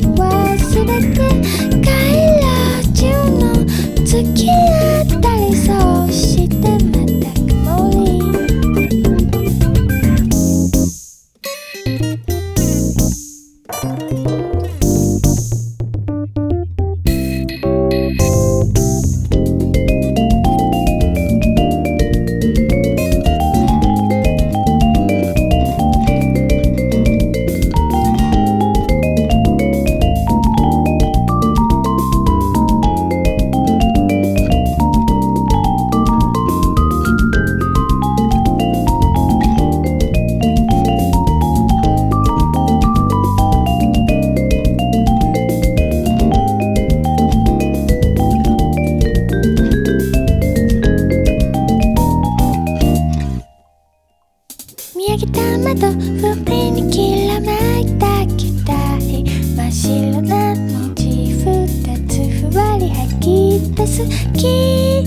忘れて帰ろ中の月ったりそう。上げた窓風鈴にきらめいた期待真っ白な文字二つふわり吐き出す。気